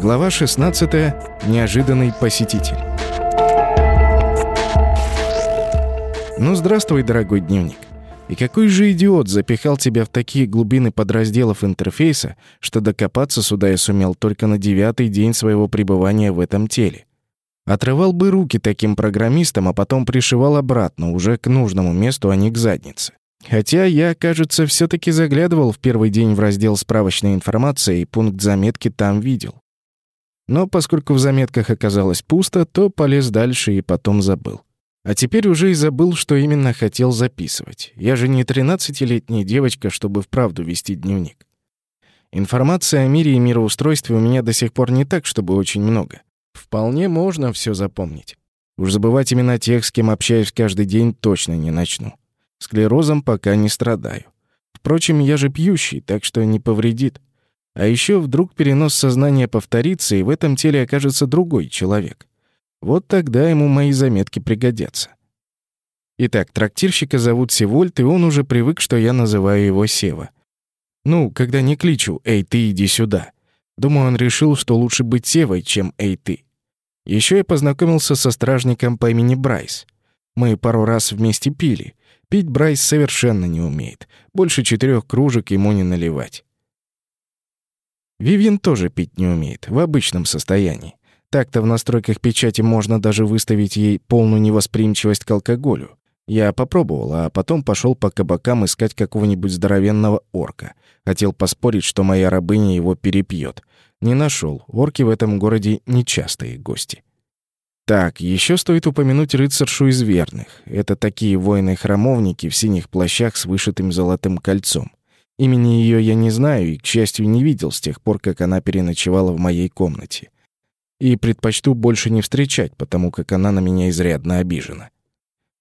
Глава 16. Неожиданный посетитель. Ну, здравствуй, дорогой дневник. И какой же идиот запихал тебя в такие глубины подразделов интерфейса, что докопаться сюда я сумел только на девятый день своего пребывания в этом теле? Отрывал бы руки таким программистам, а потом пришивал обратно, уже к нужному месту, а не к заднице. Хотя я, кажется, все таки заглядывал в первый день в раздел «Справочная информация» и пункт заметки там видел. Но поскольку в заметках оказалось пусто, то полез дальше и потом забыл. А теперь уже и забыл, что именно хотел записывать. Я же не 13-летняя девочка, чтобы вправду вести дневник. Информации о мире и мироустройстве у меня до сих пор не так, чтобы очень много. Вполне можно все запомнить. Уж забывать имена тех, с кем общаюсь каждый день, точно не начну. Склерозом пока не страдаю. Впрочем, я же пьющий, так что не повредит. А еще вдруг перенос сознания повторится, и в этом теле окажется другой человек. Вот тогда ему мои заметки пригодятся. Итак, трактирщика зовут Севольт, и он уже привык, что я называю его Сева. Ну, когда не кличу «Эй, ты, иди сюда». Думаю, он решил, что лучше быть Севой, чем «Эй, ты». Еще я познакомился со стражником по имени Брайс. Мы пару раз вместе пили. Пить Брайс совершенно не умеет. Больше четырех кружек ему не наливать. Вивьен тоже пить не умеет, в обычном состоянии. Так-то в настройках печати можно даже выставить ей полную невосприимчивость к алкоголю. Я попробовал, а потом пошел по кабакам искать какого-нибудь здоровенного орка. Хотел поспорить, что моя рабыня его перепьет. Не нашел. Орки в этом городе нечастые гости. Так, еще стоит упомянуть рыцаршу из верных. Это такие воины-храмовники в синих плащах с вышитым золотым кольцом. Имени ее я не знаю и, к счастью, не видел с тех пор, как она переночевала в моей комнате. И предпочту больше не встречать, потому как она на меня изрядно обижена.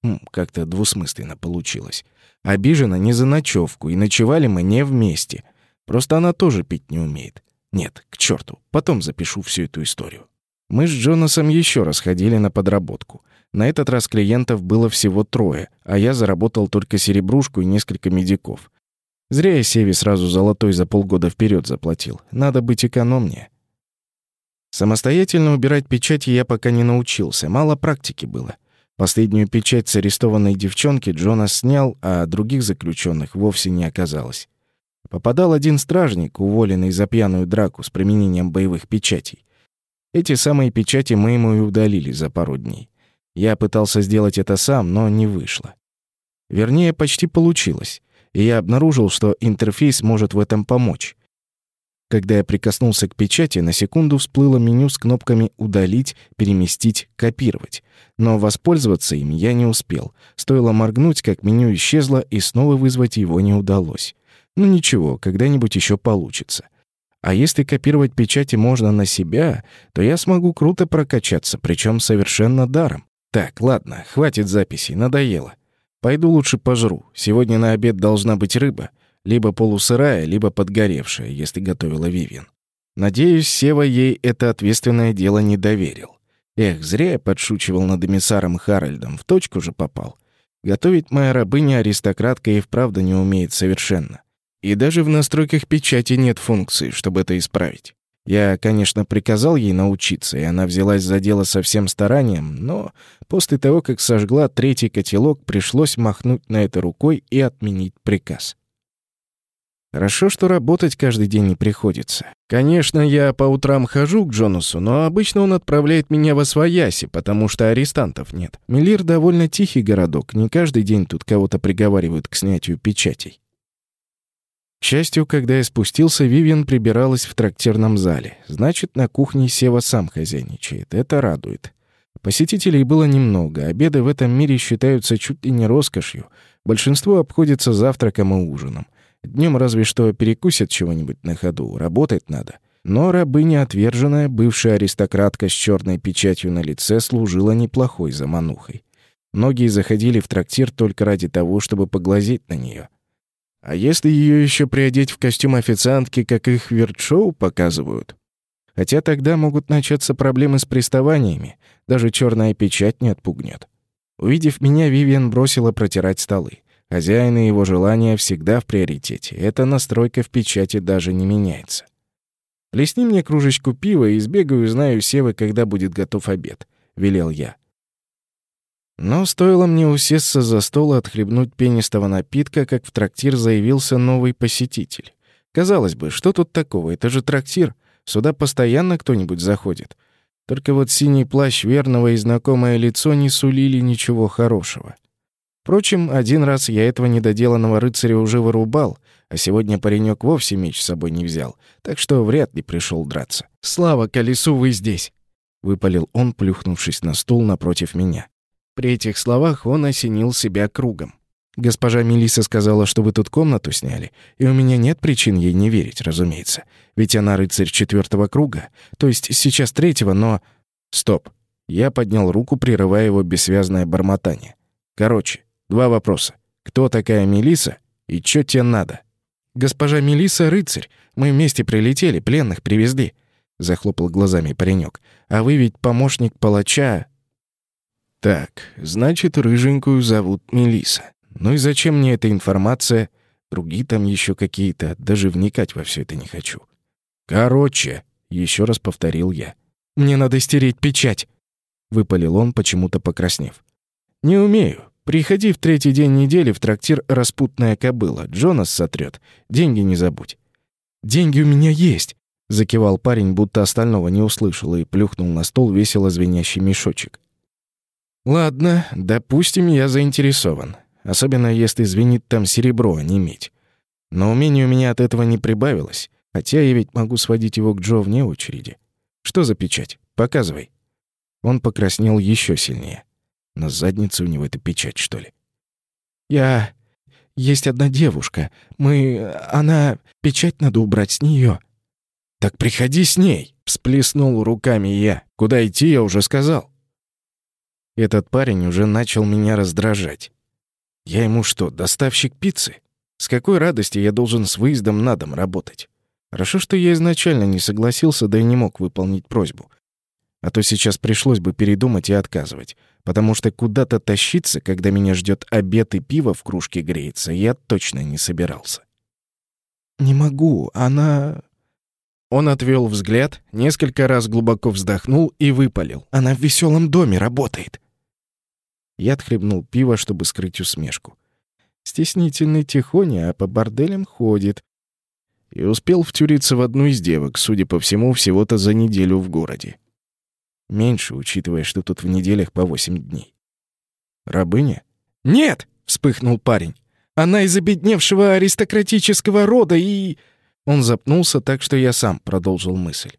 Хм, как-то двусмысленно получилось. Обижена не за ночевку, и ночевали мы не вместе. Просто она тоже пить не умеет. Нет, к черту, потом запишу всю эту историю. Мы с Джонасом еще раз ходили на подработку. На этот раз клиентов было всего трое, а я заработал только серебрушку и несколько медиков. Зря я Севе сразу золотой за полгода вперед заплатил. Надо быть экономнее. Самостоятельно убирать печати я пока не научился, мало практики было. Последнюю печать с арестованной девчонки Джонас снял, а других заключенных вовсе не оказалось. Попадал один стражник, уволенный за пьяную драку с применением боевых печатей. Эти самые печати мы ему и удалили за пару дней. Я пытался сделать это сам, но не вышло. Вернее, почти получилось и я обнаружил, что интерфейс может в этом помочь. Когда я прикоснулся к печати, на секунду всплыло меню с кнопками «Удалить», «Переместить», «Копировать». Но воспользоваться им я не успел. Стоило моргнуть, как меню исчезло, и снова вызвать его не удалось. Ну ничего, когда-нибудь еще получится. А если копировать печати можно на себя, то я смогу круто прокачаться, причем совершенно даром. Так, ладно, хватит записей, надоело. Пойду лучше пожру. Сегодня на обед должна быть рыба. Либо полусырая, либо подгоревшая, если готовила Вивиан. Надеюсь, Сева ей это ответственное дело не доверил. Эх, зря я подшучивал над эмиссаром Харальдом, в точку же попал. Готовить моя рабыня-аристократка и вправду не умеет совершенно. И даже в настройках печати нет функции, чтобы это исправить. Я, конечно, приказал ей научиться, и она взялась за дело со всем старанием, но после того, как сожгла третий котелок, пришлось махнуть на это рукой и отменить приказ. Хорошо, что работать каждый день не приходится. Конечно, я по утрам хожу к Джонасу, но обычно он отправляет меня во свояси, потому что арестантов нет. Мелир довольно тихий городок, не каждый день тут кого-то приговаривают к снятию печатей. К счастью, когда я спустился, Вивиан прибиралась в трактирном зале. Значит, на кухне Сева сам хозяйничает. Это радует. Посетителей было немного. Обеды в этом мире считаются чуть ли не роскошью. Большинство обходится завтраком и ужином. Днем разве что перекусят чего-нибудь на ходу. Работать надо. Но рабыня отверженная, бывшая аристократка с черной печатью на лице, служила неплохой заманухой. Многие заходили в трактир только ради того, чтобы поглазеть на нее. А если ее еще приодеть в костюм официантки, как их вертшоу показывают? Хотя тогда могут начаться проблемы с приставаниями, даже черная печать не отпугнет. Увидев меня, Вивиан бросила протирать столы. Хозяин и его желания всегда в приоритете. Эта настройка в печати даже не меняется. «Плесни мне кружечку пива и сбегаю, знаю Севы, когда будет готов обед», — велел я. Но стоило мне усесться за стол и отхлебнуть пенистого напитка, как в трактир заявился новый посетитель. Казалось бы, что тут такого? Это же трактир. Сюда постоянно кто-нибудь заходит. Только вот синий плащ верного и знакомое лицо не сулили ничего хорошего. Впрочем, один раз я этого недоделанного рыцаря уже вырубал, а сегодня паренек вовсе меч с собой не взял, так что вряд ли пришел драться. «Слава колесу, вы здесь!» — выпалил он, плюхнувшись на стул напротив меня. При этих словах он осенил себя кругом. «Госпожа Мелиса сказала, что вы тут комнату сняли, и у меня нет причин ей не верить, разумеется. Ведь она рыцарь четвертого круга, то есть сейчас третьего, но...» «Стоп!» Я поднял руку, прерывая его бессвязное бормотание. «Короче, два вопроса. Кто такая Мелиса и что тебе надо?» «Госпожа Мелиса рыцарь. Мы вместе прилетели, пленных привезли», — захлопал глазами паренек. «А вы ведь помощник палача, так, значит, рыженькую зовут Мелиса. Ну и зачем мне эта информация? Другие там еще какие-то, даже вникать во все это не хочу. Короче, еще раз повторил я. Мне надо стереть печать, выпалил он, почему-то покраснев. Не умею. Приходи в третий день недели в трактир Распутная кобыла. Джонас сотрет. Деньги не забудь. Деньги у меня есть, закивал парень, будто остального не услышал и плюхнул на стол весело звенящий мешочек. Ладно, допустим, я заинтересован. Особенно если звенит там серебро, а не медь. Но умений у меня от этого не прибавилось. Хотя я ведь могу сводить его к Джо вне очереди. Что за печать? Показывай. Он покраснел еще сильнее. На заднице у него эта печать, что ли? Я... Есть одна девушка. Мы... Она... Печать надо убрать с нее. Так приходи с ней. Всплеснул руками я. Куда идти, я уже сказал. Этот парень уже начал меня раздражать. Я ему что, доставщик пиццы? С какой радости я должен с выездом на дом работать? Хорошо, что я изначально не согласился, да и не мог выполнить просьбу. А то сейчас пришлось бы передумать и отказывать, потому что куда-то тащиться, когда меня ждет обед и пиво в кружке греется, я точно не собирался. «Не могу, она...» Он отвел взгляд, несколько раз глубоко вздохнул и выпалил. «Она в веселом доме работает. Я отхлебнул пиво, чтобы скрыть усмешку. Стеснительный тихоня, а по борделям ходит. И успел втюриться в одну из девок, судя по всему, всего-то за неделю в городе. Меньше, учитывая, что тут в неделях по восемь дней. Рабыня? «Нет!» — вспыхнул парень. «Она из обедневшего аристократического рода и...» Он запнулся так, что я сам продолжил мысль.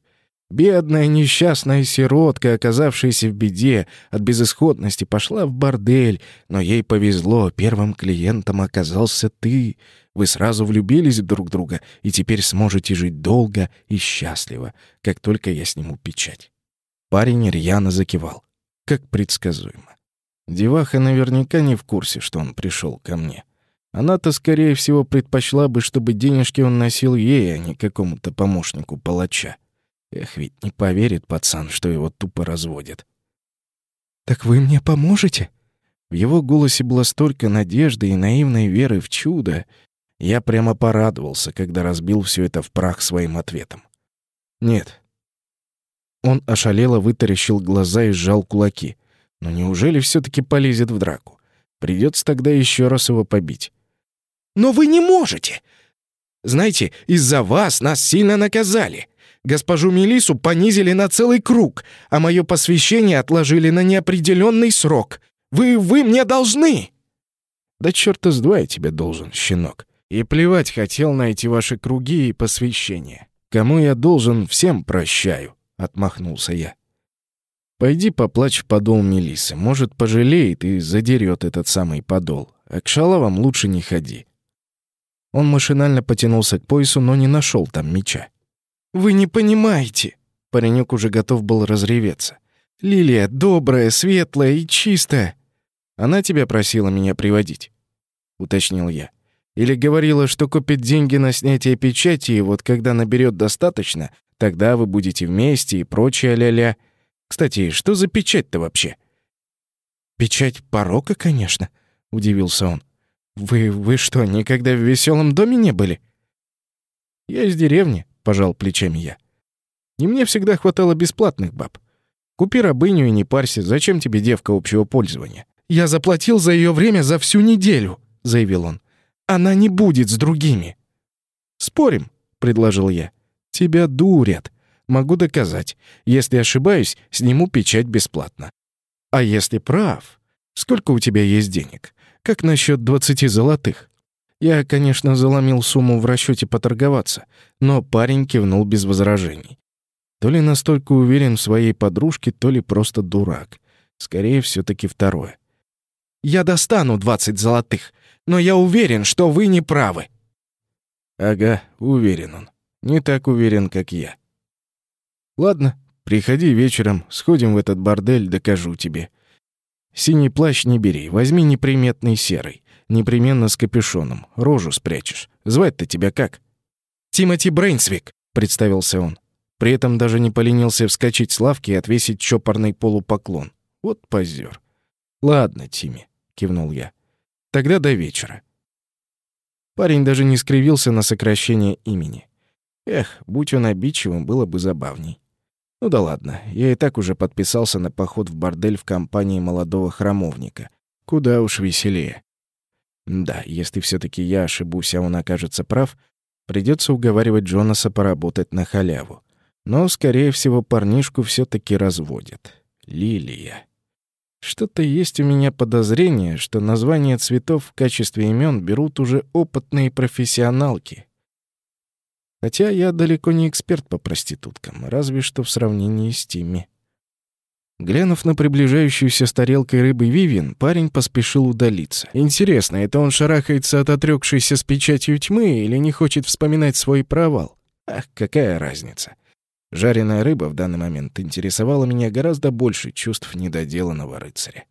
Бедная несчастная сиротка, оказавшаяся в беде от безысходности, пошла в бордель, но ей повезло, первым клиентом оказался ты. Вы сразу влюбились друг в друга и теперь сможете жить долго и счастливо, как только я сниму печать. Парень рьяно закивал, как предсказуемо. Деваха наверняка не в курсе, что он пришел ко мне. Она-то, скорее всего, предпочла бы, чтобы денежки он носил ей, а не какому-то помощнику палача. Эх, ведь не поверит пацан, что его тупо разводят. «Так вы мне поможете?» В его голосе было столько надежды и наивной веры в чудо. Я прямо порадовался, когда разбил все это в прах своим ответом. «Нет». Он ошалело вытаращил глаза и сжал кулаки. Но неужели все таки полезет в драку? Придется тогда еще раз его побить. «Но вы не можете! Знаете, из-за вас нас сильно наказали. Госпожу Мелису понизили на целый круг, а мое посвящение отложили на неопределенный срок. Вы, вы мне должны!» «Да черта с два я тебе должен, щенок. И плевать хотел на эти ваши круги и посвящения. Кому я должен, всем прощаю», — отмахнулся я. «Пойди поплачь в подол Мелисы. Может, пожалеет и задерет этот самый подол. А к шалавам лучше не ходи». Он машинально потянулся к поясу, но не нашел там меча. Вы не понимаете. Паренек уже готов был разреветься. Лилия добрая, светлая и чистая. Она тебя просила меня приводить, уточнил я. Или говорила, что купит деньги на снятие печати, и вот когда наберет достаточно, тогда вы будете вместе и прочее ля-ля. Кстати, что за печать-то вообще? Печать порока, конечно, удивился он. Вы... вы что, никогда в веселом доме не были?» «Я из деревни», — пожал плечами я. «И мне всегда хватало бесплатных баб. Купи рабыню и не парься, зачем тебе девка общего пользования?» «Я заплатил за ее время за всю неделю», — заявил он. «Она не будет с другими». «Спорим», — предложил я. «Тебя дурят. Могу доказать. Если ошибаюсь, сниму печать бесплатно. А если прав, сколько у тебя есть денег? Как насчет двадцати золотых? Я, конечно, заломил сумму в расчете поторговаться, но парень кивнул без возражений. То ли настолько уверен в своей подружке, то ли просто дурак. Скорее, все таки второе. «Я достану двадцать золотых, но я уверен, что вы не правы». Ага, уверен он. Не так уверен, как я. Ладно, приходи вечером, сходим в этот бордель, докажу тебе. Синий плащ не бери, возьми неприметный серый, непременно с капюшоном, рожу спрячешь. Звать-то тебя как? Тимоти Брейнсвик, представился он. При этом даже не поленился вскочить с лавки и отвесить чопорный полупоклон. Вот позер. Ладно, Тими, кивнул я. Тогда до вечера. Парень даже не скривился на сокращение имени. Эх, будь он обидчивым, было бы забавней. Ну да ладно, я и так уже подписался на поход в бордель в компании молодого храмовника. Куда уж веселее. Да, если все таки я ошибусь, а он окажется прав, придется уговаривать Джонаса поработать на халяву. Но, скорее всего, парнишку все таки разводят. Лилия. Что-то есть у меня подозрение, что название цветов в качестве имен берут уже опытные профессионалки — Хотя я далеко не эксперт по проституткам, разве что в сравнении с Тимми. Глянув на приближающуюся с тарелкой рыбы Вивин, парень поспешил удалиться. Интересно, это он шарахается от отрёкшейся с печатью тьмы или не хочет вспоминать свой провал? Ах, какая разница. Жареная рыба в данный момент интересовала меня гораздо больше чувств недоделанного рыцаря.